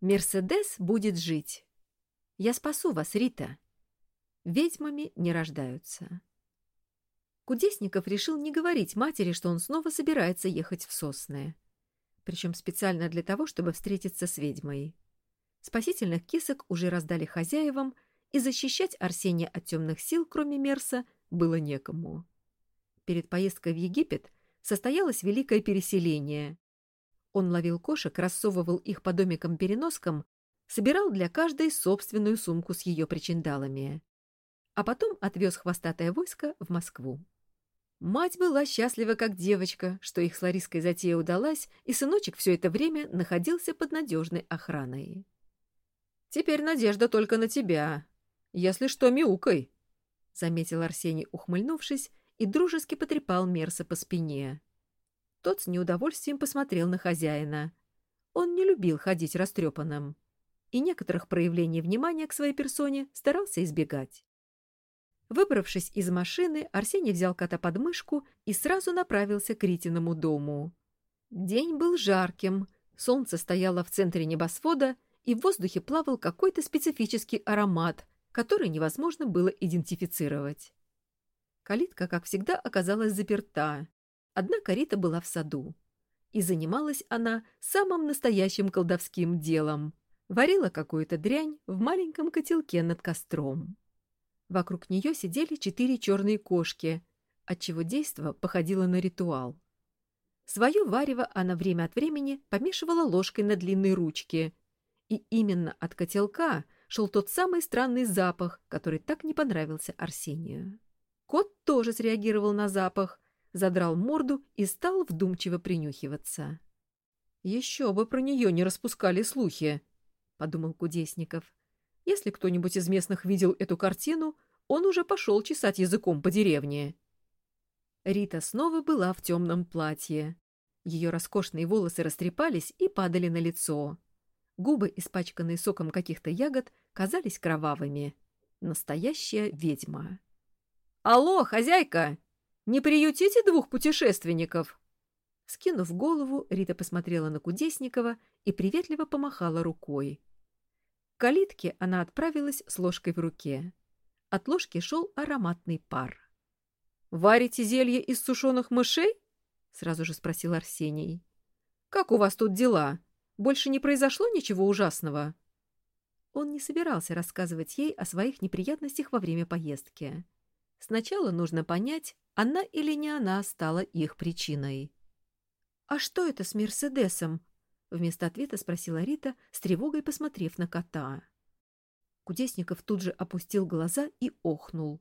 Мерседес будет жить. Я спасу вас, Рита. Ведьмами не рождаются. Кудесников решил не говорить матери, что он снова собирается ехать в Сосны. Причем специально для того, чтобы встретиться с ведьмой. Спасительных кисок уже раздали хозяевам, и защищать Арсения от темных сил, кроме Мерса, было некому. Перед поездкой в Египет состоялось великое переселение. Он ловил кошек, рассовывал их по домикам-переноскам, собирал для каждой собственную сумку с ее причиндалами. А потом отвез хвостатое войско в Москву. Мать была счастлива, как девочка, что их с Лариской затея удалась, и сыночек все это время находился под надежной охраной. «Теперь надежда только на тебя. Если что, мяукай», — заметил Арсений, ухмыльнувшись, и дружески потрепал Мерса по спине. Тот с неудовольствием посмотрел на хозяина. Он не любил ходить растрепанным и некоторых проявлений внимания к своей персоне старался избегать. Выбравшись из машины, Арсений взял кота под мышку и сразу направился к Ритиному дому. День был жарким, солнце стояло в центре небосвода, и в воздухе плавал какой-то специфический аромат, который невозможно было идентифицировать. Калитка, как всегда, оказалась заперта. Однако Рита была в саду. И занималась она самым настоящим колдовским делом. Варила какую-то дрянь в маленьком котелке над костром. Вокруг нее сидели четыре черные кошки, отчего действо походило на ритуал. Свое варево она время от времени помешивала ложкой на длинной ручке. И именно от котелка шел тот самый странный запах, который так не понравился Арсению. Кот тоже среагировал на запах, задрал морду и стал вдумчиво принюхиваться. «Еще бы про нее не распускали слухи», — подумал Кудесников. «Если кто-нибудь из местных видел эту картину, он уже пошел чесать языком по деревне». Рита снова была в темном платье. Ее роскошные волосы растрепались и падали на лицо. Губы, испачканные соком каких-то ягод, казались кровавыми. Настоящая ведьма. «Алло, хозяйка!» Не приютите двух путешественников?» Скинув голову, Рита посмотрела на Кудесникова и приветливо помахала рукой. К калитке она отправилась с ложкой в руке. От ложки шел ароматный пар. «Варите зелье из сушеных мышей?» — сразу же спросил Арсений. «Как у вас тут дела? Больше не произошло ничего ужасного?» Он не собирался рассказывать ей о своих неприятностях во время поездки. Сначала нужно понять, она или не она стала их причиной. «А что это с Мерседесом?» — вместо ответа спросила Рита, с тревогой посмотрев на кота. Кудесников тут же опустил глаза и охнул.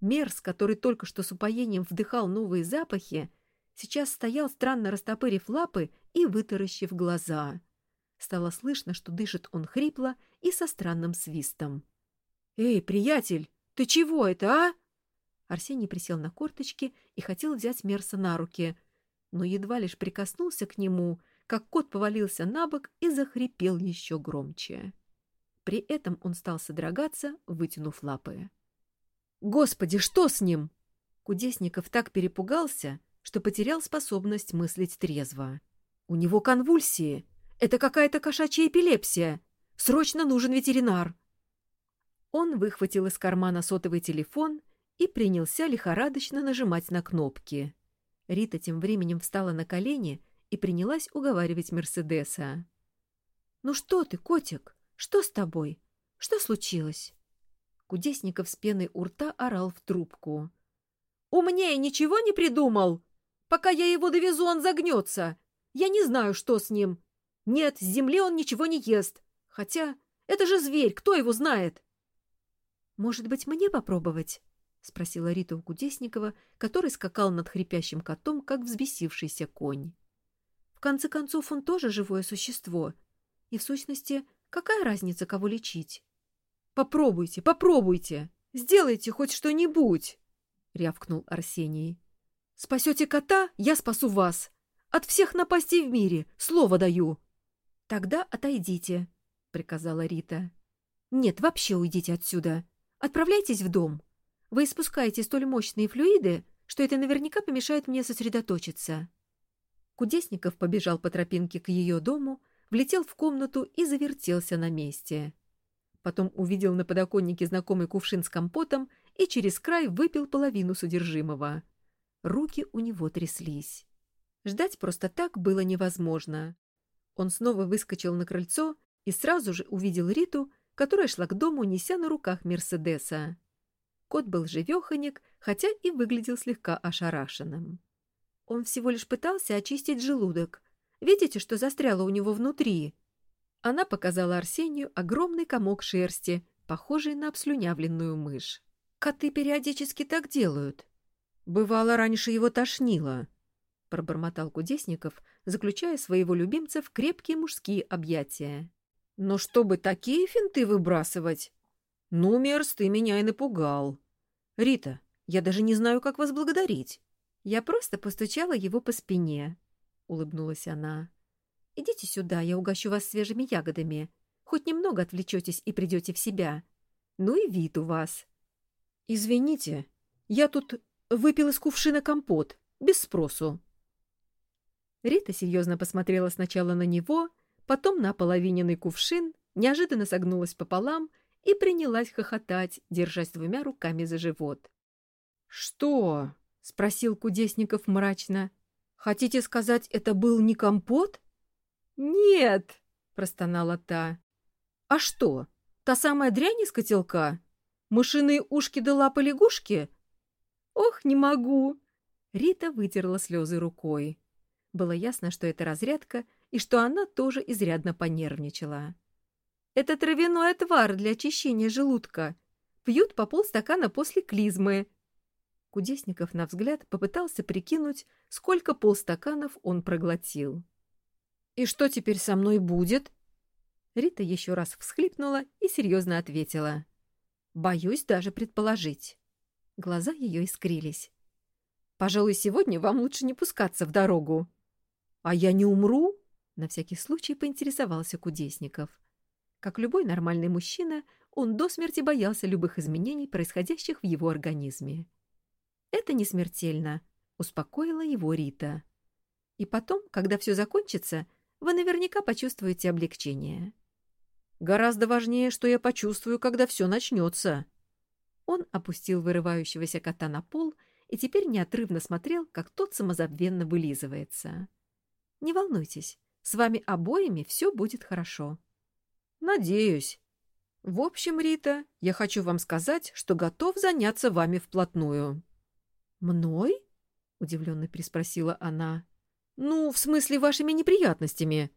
Мерс, который только что с упоением вдыхал новые запахи, сейчас стоял, странно растопырив лапы и вытаращив глаза. Стало слышно, что дышит он хрипло и со странным свистом. «Эй, приятель, ты чего это, а?» Арсений присел на корточки и хотел взять Мерса на руки, но едва лишь прикоснулся к нему, как кот повалился на бок и захрипел еще громче. При этом он стал содрогаться, вытянув лапы. «Господи, что с ним?» Кудесников так перепугался, что потерял способность мыслить трезво. «У него конвульсии. Это какая-то кошачья эпилепсия. Срочно нужен ветеринар!» Он выхватил из кармана сотовый телефон и принялся лихорадочно нажимать на кнопки. Рита тем временем встала на колени и принялась уговаривать Мерседеса. «Ну что ты, котик? Что с тобой? Что случилось?» Кудесников с пеной у рта орал в трубку. «Умнее ничего не придумал? Пока я его довезу, он загнется. Я не знаю, что с ним. Нет, с земли он ничего не ест. Хотя это же зверь, кто его знает?» «Может быть, мне попробовать?» — спросила Рита у Кудесникова, который скакал над хрипящим котом, как взбесившийся конь. «В конце концов, он тоже живое существо. И, в сущности, какая разница, кого лечить?» «Попробуйте, попробуйте! Сделайте хоть что-нибудь!» — рявкнул Арсений. «Спасете кота, я спасу вас! От всех напастей в мире, слово даю!» «Тогда отойдите», — приказала Рита. «Нет, вообще уйдите отсюда. Отправляйтесь в дом». Вы испускаете столь мощные флюиды, что это наверняка помешает мне сосредоточиться. Кудесников побежал по тропинке к ее дому, влетел в комнату и завертелся на месте. Потом увидел на подоконнике знакомый кувшин с компотом и через край выпил половину содержимого. Руки у него тряслись. Ждать просто так было невозможно. Он снова выскочил на крыльцо и сразу же увидел Риту, которая шла к дому, неся на руках Мерседеса. Кот был живеханик, хотя и выглядел слегка ошарашенным. Он всего лишь пытался очистить желудок. Видите, что застряло у него внутри? Она показала Арсению огромный комок шерсти, похожий на обслюнявленную мышь. Коты периодически так делают. Бывало, раньше его тошнило, — пробормотал Кудесников, заключая своего любимца в крепкие мужские объятия. Но чтобы такие финты выбрасывать? Ну, Мерс, ты меня и напугал. Рита, я даже не знаю, как вас благодарить. Я просто постучала его по спине, — улыбнулась она. Идите сюда, я угощу вас свежими ягодами. Хоть немного отвлечетесь и придете в себя. Ну и вид у вас. Извините, я тут выпил из кувшина компот, без спросу. Рита серьезно посмотрела сначала на него, потом на половиненный кувшин, неожиданно согнулась пополам и принялась хохотать, держась двумя руками за живот. — Что? — спросил Кудесников мрачно. — Хотите сказать, это был не компот? — Нет, — простонала та. — А что, та самая дрянь из котелка? Мышиные ушки да лапы лягушки? — Ох, не могу! Рита вытерла слезы рукой. Было ясно, что это разрядка, и что она тоже изрядно понервничала. «Это травяной отвар для очищения желудка. Пьют по полстакана после клизмы». Кудесников, на взгляд, попытался прикинуть, сколько полстаканов он проглотил. «И что теперь со мной будет?» Рита еще раз всхлипнула и серьезно ответила. «Боюсь даже предположить». Глаза ее искрились. «Пожалуй, сегодня вам лучше не пускаться в дорогу». «А я не умру?» — на всякий случай поинтересовался Кудесников. Как любой нормальный мужчина, он до смерти боялся любых изменений, происходящих в его организме. «Это не смертельно», — успокоила его Рита. «И потом, когда все закончится, вы наверняка почувствуете облегчение». «Гораздо важнее, что я почувствую, когда все начнется». Он опустил вырывающегося кота на пол и теперь неотрывно смотрел, как тот самозабвенно вылизывается. Не волнуйтесь, с вами обоими все будет хорошо. Надеюсь. В общем, Рита, я хочу вам сказать, что готов заняться вами вплотную. Мной? Удивленно переспросила она. Ну, в смысле, вашими неприятностями.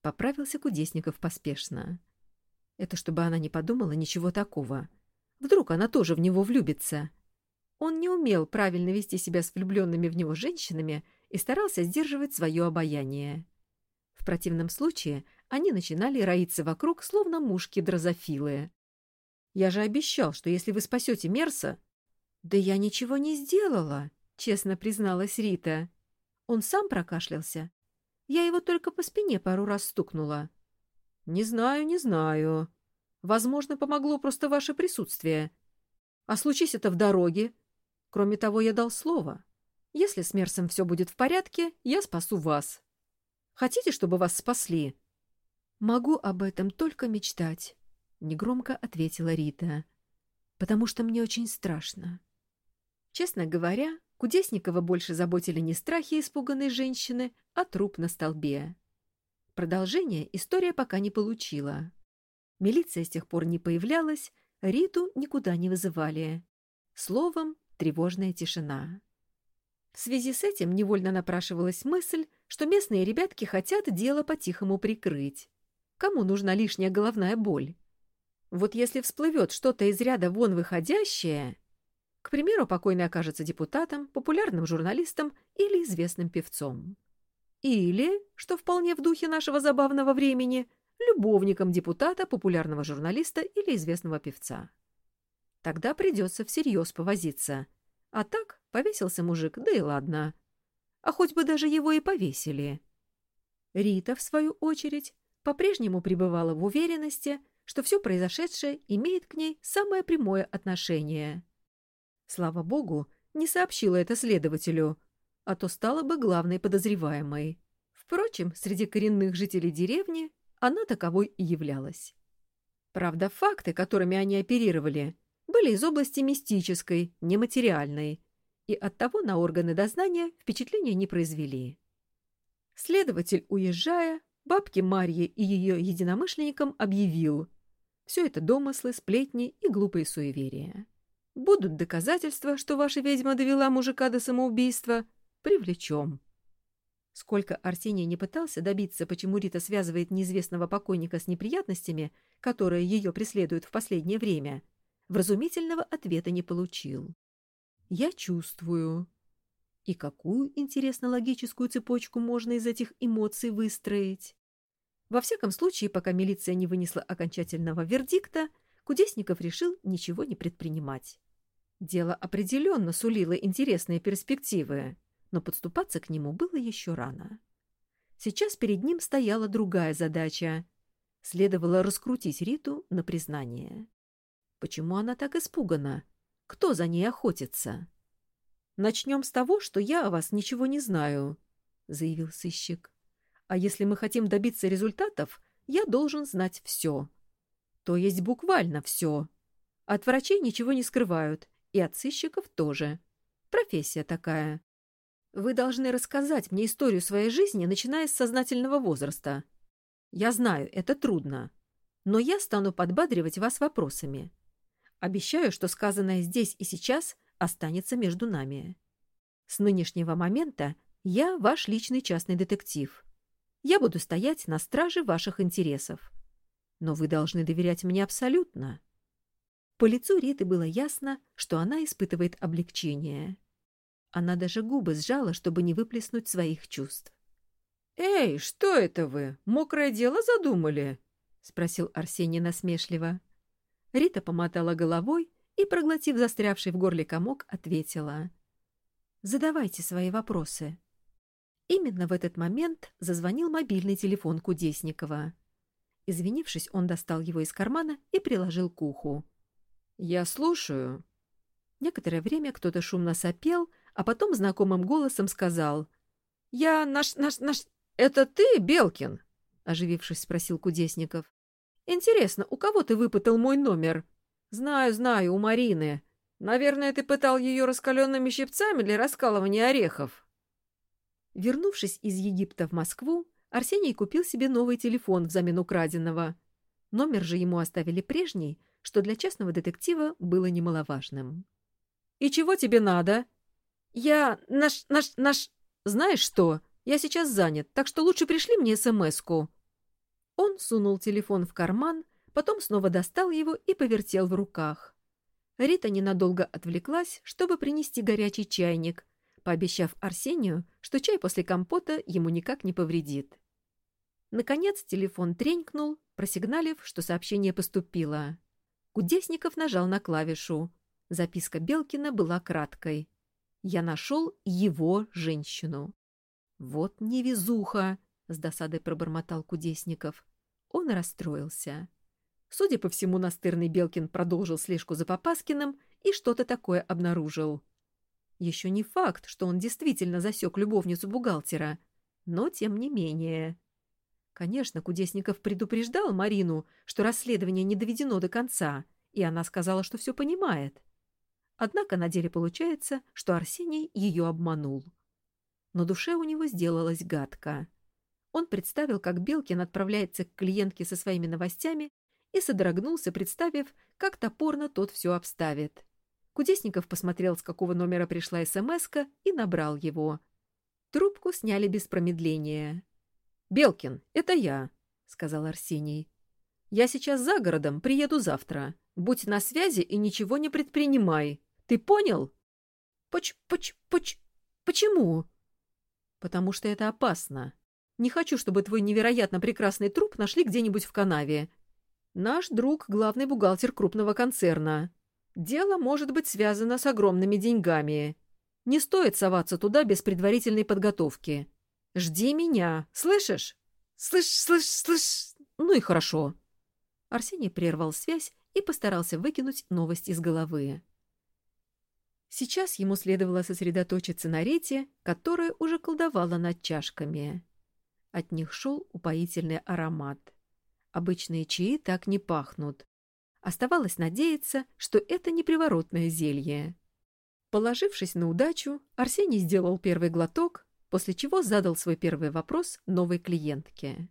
Поправился Кудесников поспешно. Это чтобы она не подумала ничего такого. Вдруг она тоже в него влюбится. Он не умел правильно вести себя с влюбленными в него женщинами и старался сдерживать свое обаяние. В противном случае они начинали роиться вокруг, словно мушки-дрозофилы. «Я же обещал, что если вы спасете Мерса...» «Да я ничего не сделала», — честно призналась Рита. Он сам прокашлялся. Я его только по спине пару раз стукнула. «Не знаю, не знаю. Возможно, помогло просто ваше присутствие. А случись это в дороге. Кроме того, я дал слово. Если с Мерсом все будет в порядке, я спасу вас. Хотите, чтобы вас спасли?» «Могу об этом только мечтать», — негромко ответила Рита. «Потому что мне очень страшно». Честно говоря, Кудесникова больше заботили не страхи испуганной женщины, а труп на столбе. Продолжение история пока не получила. Милиция с тех пор не появлялась, Риту никуда не вызывали. Словом, тревожная тишина. В связи с этим невольно напрашивалась мысль, что местные ребятки хотят дело по-тихому прикрыть. Кому нужна лишняя головная боль? Вот если всплывет что-то из ряда вон выходящее... К примеру, покойный окажется депутатом, популярным журналистом или известным певцом. Или, что вполне в духе нашего забавного времени, любовником депутата, популярного журналиста или известного певца. Тогда придется всерьез повозиться — а так повесился мужик, да и ладно. А хоть бы даже его и повесили. Рита, в свою очередь, по-прежнему пребывала в уверенности, что все произошедшее имеет к ней самое прямое отношение. Слава богу, не сообщила это следователю, а то стала бы главной подозреваемой. Впрочем, среди коренных жителей деревни она таковой и являлась. Правда, факты, которыми они оперировали, были из области мистической, нематериальной, и оттого на органы дознания впечатления не произвели. Следователь, уезжая, бабке Марье и ее единомышленникам объявил «Все это домыслы, сплетни и глупые суеверия. Будут доказательства, что ваша ведьма довела мужика до самоубийства, привлечем». Сколько Арсений не пытался добиться, почему Рита связывает неизвестного покойника с неприятностями, которые ее преследуют в последнее время, вразумительного ответа не получил. «Я чувствую». И какую, интересно, логическую цепочку можно из этих эмоций выстроить? Во всяком случае, пока милиция не вынесла окончательного вердикта, Кудесников решил ничего не предпринимать. Дело определенно сулило интересные перспективы но подступаться к нему было еще рано. Сейчас перед ним стояла другая задача. Следовало раскрутить Риту на признание. Почему она так испугана? Кто за ней охотится? «Начнем с того, что я о вас ничего не знаю», — заявил сыщик. «А если мы хотим добиться результатов, я должен знать все. То есть буквально все. От врачей ничего не скрывают, и от сыщиков тоже. Профессия такая. Вы должны рассказать мне историю своей жизни, начиная с сознательного возраста. Я знаю, это трудно, но я стану подбадривать вас вопросами. Обещаю, что сказанное здесь и сейчас останется между нами. С нынешнего момента я ваш личный частный детектив. Я буду стоять на страже ваших интересов. Но вы должны доверять мне абсолютно. По лицу Риты было ясно, что она испытывает облегчение. Она даже губы сжала, чтобы не выплеснуть своих чувств. «Эй, что это вы? Мокрое дело задумали?» — спросил Арсений насмешливо. Рита помотала головой и, проглотив застрявший в горле комок, ответила. «Задавайте свои вопросы». Именно в этот момент зазвонил мобильный телефон Кудесникова. Извинившись, он достал его из кармана и приложил к уху. «Я слушаю». Некоторое время кто-то шумно сопел, а потом знакомым голосом сказал. «Я наш... наш... наш... Это ты, Белкин?» — оживившись, спросил Кудесников. «Интересно, у кого ты выпытал мой номер?» «Знаю, знаю, у Марины. Наверное, ты пытал ее раскаленными щипцами для раскалывания орехов». Вернувшись из Египта в Москву, Арсений купил себе новый телефон взамен украденного. Номер же ему оставили прежний, что для частного детектива было немаловажным. «И чего тебе надо?» «Я... наш... наш... наш... Знаешь что? Я сейчас занят, так что лучше пришли мне СМС-ку». Он сунул телефон в карман, потом снова достал его и повертел в руках. Рита ненадолго отвлеклась, чтобы принести горячий чайник, пообещав Арсению, что чай после компота ему никак не повредит. Наконец телефон тренькнул, просигналив, что сообщение поступило. Кудесников нажал на клавишу. Записка Белкина была краткой я нашел его женщину. Вот невезуха, с досадой пробормотал Кудесников. Он расстроился. Судя по всему, настырный Белкин продолжил слежку за Попаскиным и что-то такое обнаружил. Еще не факт, что он действительно засек любовницу бухгалтера, но тем не менее. Конечно, Кудесников предупреждал Марину, что расследование не доведено до конца, и она сказала, что все понимает. Однако на деле получается, что Арсений ее обманул. Но душе у него сделалось гадко. Он представил, как Белкин отправляется к клиентке со своими новостями и содрогнулся, представив, как топорно тот все обставит. Кудесников посмотрел, с какого номера пришла смс и набрал его. Трубку сняли без промедления. «Белкин, это я», — сказал Арсений. «Я сейчас за городом, приеду завтра. Будь на связи и ничего не предпринимай. Ты понял? Поч, поч, поч, почему? Потому что это опасно. Не хочу, чтобы твой невероятно прекрасный труп нашли где-нибудь в канаве. Наш друг — главный бухгалтер крупного концерна. Дело может быть связано с огромными деньгами. Не стоит соваться туда без предварительной подготовки. Жди меня, слышишь? Слышь, слышь, слышь. Ну и хорошо. Арсений прервал связь и постарался выкинуть новость из головы. Сейчас ему следовало сосредоточиться на рете, которая уже колдовала над чашками. От них шел упоительный аромат. Обычные чаи так не пахнут. Оставалось надеяться, что это не приворотное зелье. Положившись на удачу, Арсений сделал первый глоток, после чего задал свой первый вопрос новой клиентке.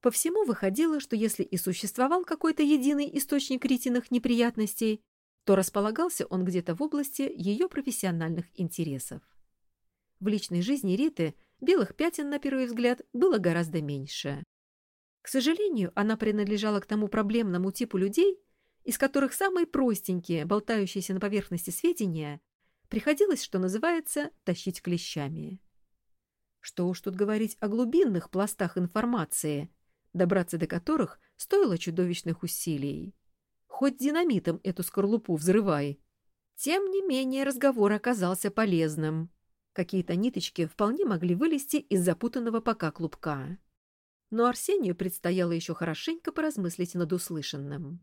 По всему выходило, что если и существовал какой-то единый источник Ритиных неприятностей, то располагался он где-то в области ее профессиональных интересов. В личной жизни Риты белых пятен, на первый взгляд, было гораздо меньше. К сожалению, она принадлежала к тому проблемному типу людей, из которых самые простенькие, болтающиеся на поверхности сведения, приходилось, что называется, тащить клещами. Что уж тут говорить о глубинных пластах информации, добраться до которых стоило чудовищных усилий. Хоть динамитом эту скорлупу взрывай. Тем не менее разговор оказался полезным. Какие-то ниточки вполне могли вылезти из запутанного пока клубка. Но Арсению предстояло еще хорошенько поразмыслить над услышанным.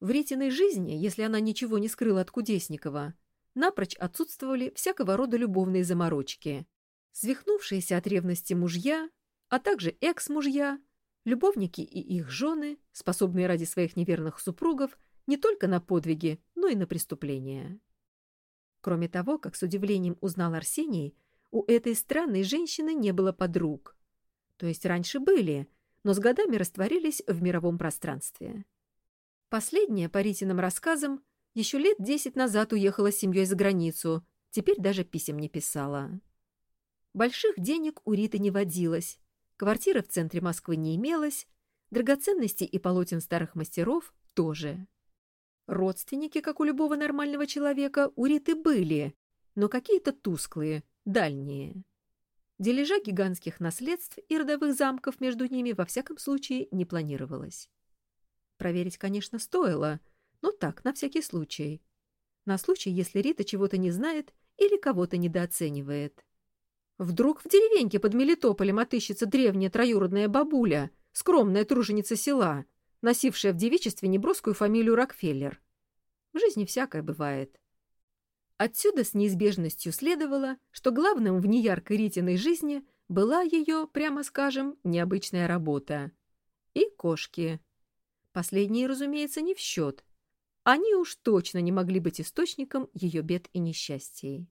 В Ритиной жизни, если она ничего не скрыла от Кудесникова, напрочь отсутствовали всякого рода любовные заморочки. Свихнувшиеся от ревности мужья, а также экс-мужья, любовники и их жены, способные ради своих неверных супругов не только на подвиги, но и на преступления. Кроме того, как с удивлением узнал Арсений, у этой странной женщины не было подруг. То есть раньше были, но с годами растворились в мировом пространстве. Последняя, по Ритиным рассказам, еще лет десять назад уехала с семьей за границу, теперь даже писем не писала. Больших денег у Риты не водилось, квартиры в центре Москвы не имелось, драгоценностей и полотен старых мастеров тоже. Родственники, как у любого нормального человека, у Риты были, но какие-то тусклые, дальние. Дележа гигантских наследств и родовых замков между ними во всяком случае не планировалось. Проверить, конечно, стоило, но так, на всякий случай. На случай, если Рита чего-то не знает или кого-то недооценивает. Вдруг в деревеньке под Мелитополем отыщется древняя троюродная бабуля, скромная труженица села, носившая в девичестве неброскую фамилию Рокфеллер. В жизни всякое бывает. Отсюда с неизбежностью следовало, что главным в неяркой Ритиной жизни была ее, прямо скажем, необычная работа. И кошки. Последние, разумеется, не в счет. Они уж точно не могли быть источником ее бед и несчастий.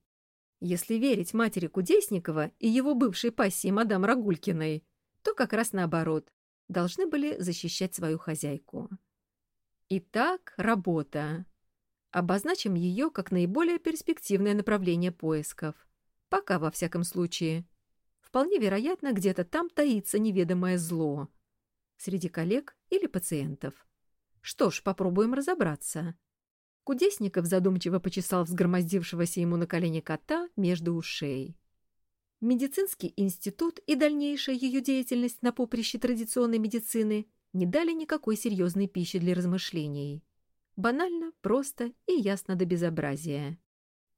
Если верить матери Кудесникова и его бывшей пассии мадам Рагулькиной, то как раз наоборот, должны были защищать свою хозяйку. Итак, работа. Обозначим ее как наиболее перспективное направление поисков. Пока, во всяком случае. Вполне вероятно, где-то там таится неведомое зло — среди коллег или пациентов. Что ж, попробуем разобраться. Кудесников задумчиво почесал взгромоздившегося ему на колени кота между ушей. Медицинский институт и дальнейшая ее деятельность на поприще традиционной медицины не дали никакой серьезной пищи для размышлений. Банально, просто и ясно до безобразия.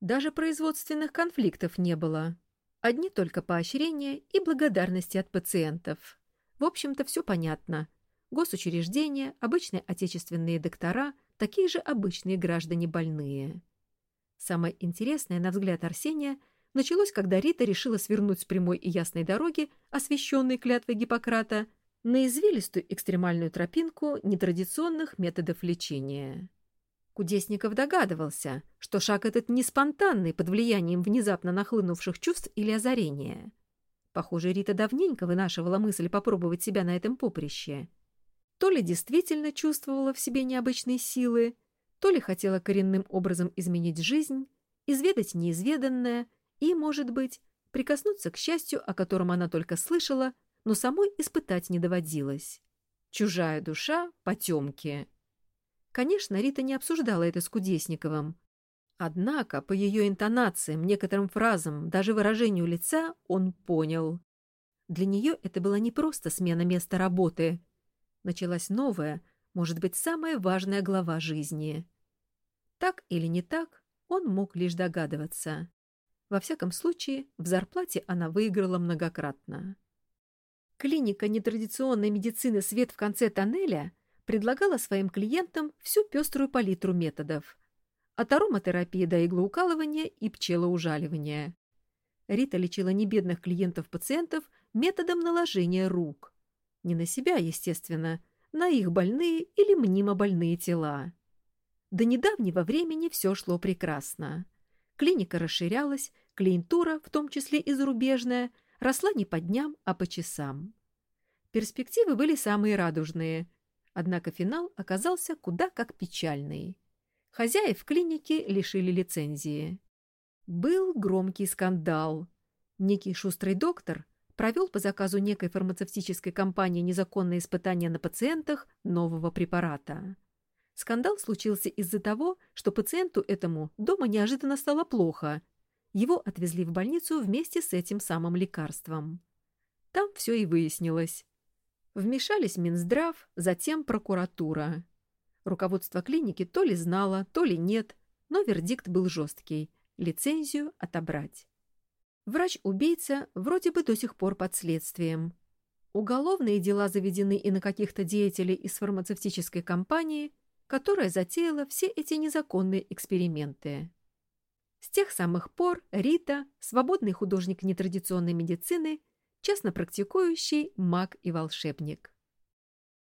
Даже производственных конфликтов не было. Одни только поощрения и благодарности от пациентов. В общем-то, все понятно. Госучреждения, обычные отечественные доктора, такие же обычные граждане больные. Самое интересное, на взгляд Арсения, началось, когда Рита решила свернуть с прямой и ясной дороги, освещенной клятвой Гиппократа, на извилистую экстремальную тропинку нетрадиционных методов лечения. Кудесников догадывался, что шаг этот не спонтанный под влиянием внезапно нахлынувших чувств или озарения — Похоже, Рита давненько вынашивала мысль попробовать себя на этом поприще. То ли действительно чувствовала в себе необычные силы, то ли хотела коренным образом изменить жизнь, изведать неизведанное и, может быть, прикоснуться к счастью, о котором она только слышала, но самой испытать не доводилось. Чужая душа — потемки. Конечно, Рита не обсуждала это с Кудесниковым, Однако по ее интонациям, некоторым фразам, даже выражению лица он понял. Для нее это была не просто смена места работы. Началась новая, может быть, самая важная глава жизни. Так или не так, он мог лишь догадываться. Во всяком случае, в зарплате она выиграла многократно. Клиника нетрадиционной медицины «Свет в конце тоннеля» предлагала своим клиентам всю пеструю палитру методов – от ароматерапии до иглоукалывания и пчелоужаливания. Рита лечила небедных клиентов-пациентов методом наложения рук. Не на себя, естественно, на их больные или мнимо больные тела. До недавнего времени все шло прекрасно. Клиника расширялась, клиентура, в том числе и зарубежная, росла не по дням, а по часам. Перспективы были самые радужные, однако финал оказался куда как печальный. Хозяев клиники лишили лицензии. Был громкий скандал. Некий шустрый доктор провел по заказу некой фармацевтической компании незаконные испытания на пациентах нового препарата. Скандал случился из-за того, что пациенту этому дома неожиданно стало плохо. Его отвезли в больницу вместе с этим самым лекарством. Там все и выяснилось. Вмешались Минздрав, затем прокуратура. Руководство клиники то ли знало, то ли нет, но вердикт был жесткий – лицензию отобрать. Врач-убийца вроде бы до сих пор под следствием. Уголовные дела заведены и на каких-то деятелей из фармацевтической компании, которая затеяла все эти незаконные эксперименты. С тех самых пор Рита, свободный художник нетрадиционной медицины, частно практикующий маг и волшебник.